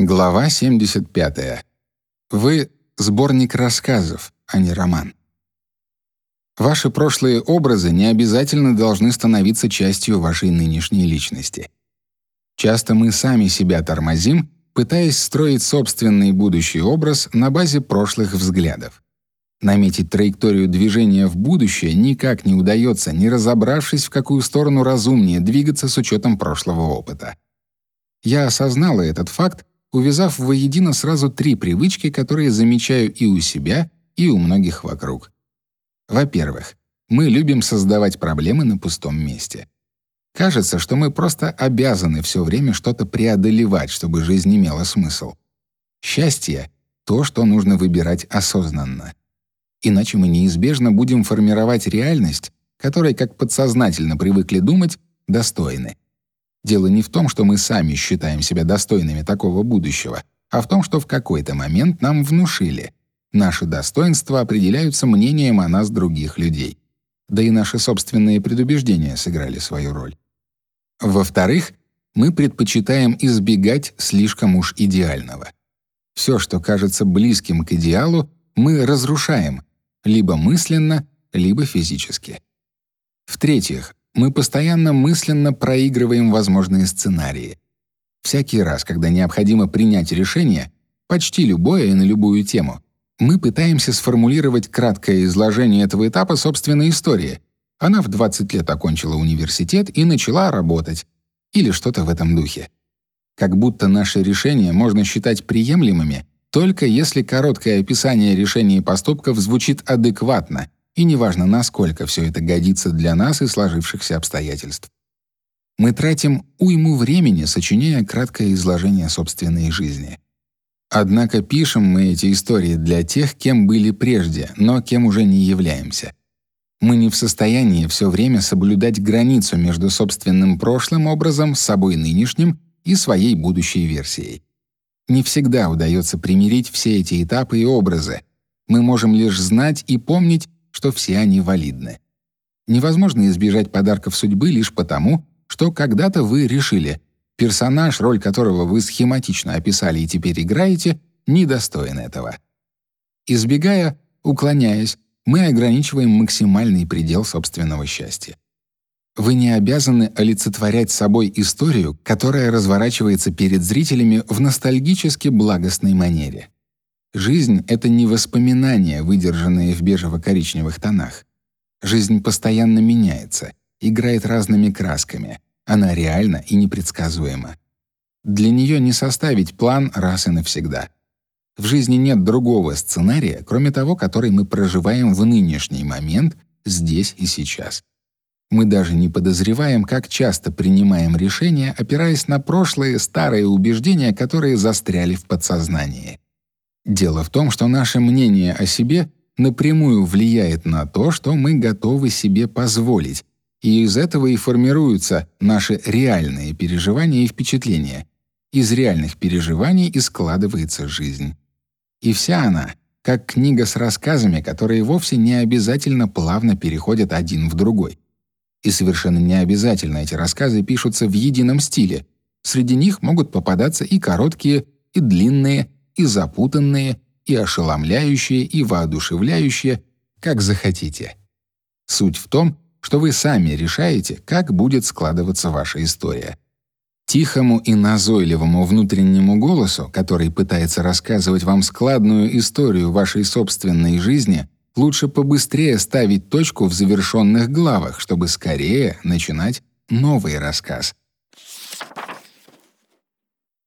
Глава 75. Вы сборник рассказов, а не роман. Ваши прошлые образы не обязательно должны становиться частью вашей нынешней личности. Часто мы сами себя тормозим, пытаясь строить собственный будущий образ на базе прошлых взглядов. Наметить траекторию движения в будущее никак не удается, не разобравшись, в какую сторону разумнее двигаться с учетом прошлого опыта. Я осознала этот факт, увязав воедино сразу три привычки, которые замечаю и у себя, и у многих вокруг. Во-первых, мы любим создавать проблемы на пустом месте. Кажется, что мы просто обязаны все время что-то преодолевать, чтобы жизнь имела смысл. Счастье — то, что нужно выбирать осознанно. Иначе мы неизбежно будем формировать реальность, которой, как подсознательно привыкли думать, достойны. Дело не в том, что мы сами считаем себя достойными такого будущего, а в том, что в какой-то момент нам внушили. Наши достоинства определяются мнением о нас других людей. Да и наши собственные предубеждения сыграли свою роль. Во-вторых, мы предпочитаем избегать слишком уж идеального. Все, что кажется близким к идеалу, мы разрушаем, либо мысленно, либо физически. В-третьих, мы постоянно мысленно проигрываем возможные сценарии. Всякий раз, когда необходимо принять решение, почти любое и на любую тему, мы пытаемся сформулировать краткое изложение этого этапа собственной истории. Она в 20 лет окончила университет и начала работать. Или что-то в этом духе. Как будто наши решения можно считать приемлемыми, только если короткое описание решений и поступков звучит адекватно, и неважно, насколько все это годится для нас и сложившихся обстоятельств. Мы тратим уйму времени, сочиняя краткое изложение собственной жизни. Однако пишем мы эти истории для тех, кем были прежде, но кем уже не являемся. Мы не в состоянии все время соблюдать границу между собственным прошлым образом, собой нынешним и своей будущей версией. Не всегда удается примирить все эти этапы и образы. Мы можем лишь знать и помнить, что все они валидны. Невозможно избежать подарков судьбы лишь потому, что когда-то вы решили, персонаж, роль которого вы схематично описали и теперь играете, недостоин этого. Избегая, уклоняясь, мы ограничиваем максимальный предел собственного счастья. Вы не обязаны олицетворять собой историю, которая разворачивается перед зрителями в ностальгически благостной манере. Жизнь — это не воспоминания, выдержанные в бежево-коричневых тонах. Жизнь постоянно меняется, играет разными красками. Она реальна и непредсказуема. Для нее не составить план раз и навсегда. В жизни нет другого сценария, кроме того, который мы проживаем в нынешний момент, здесь и сейчас. Мы даже не подозреваем, как часто принимаем решения, опираясь на прошлые старые убеждения, которые застряли в подсознании. Дело в том, что наше мнение о себе напрямую влияет на то, что мы готовы себе позволить, и из этого и формируются наши реальные переживания и впечатления. Из реальных переживаний и складывается жизнь. И вся она как книга с рассказами, которые вовсе не обязательно плавно переходят один в другой. И совершенно не обязательно эти рассказы пишутся в едином стиле. Среди них могут попадаться и короткие, и длинные, и запутанные, и ошеломляющие, и воодушевляющие, как захотите. Суть в том, что вы сами решаете, как будет складываться ваша история. Тихому и назойливому внутреннему голосу, который пытается рассказывать вам складную историю вашей собственной жизни, лучше побыстрее ставить точку в завершенных главах, чтобы скорее начинать новый рассказ.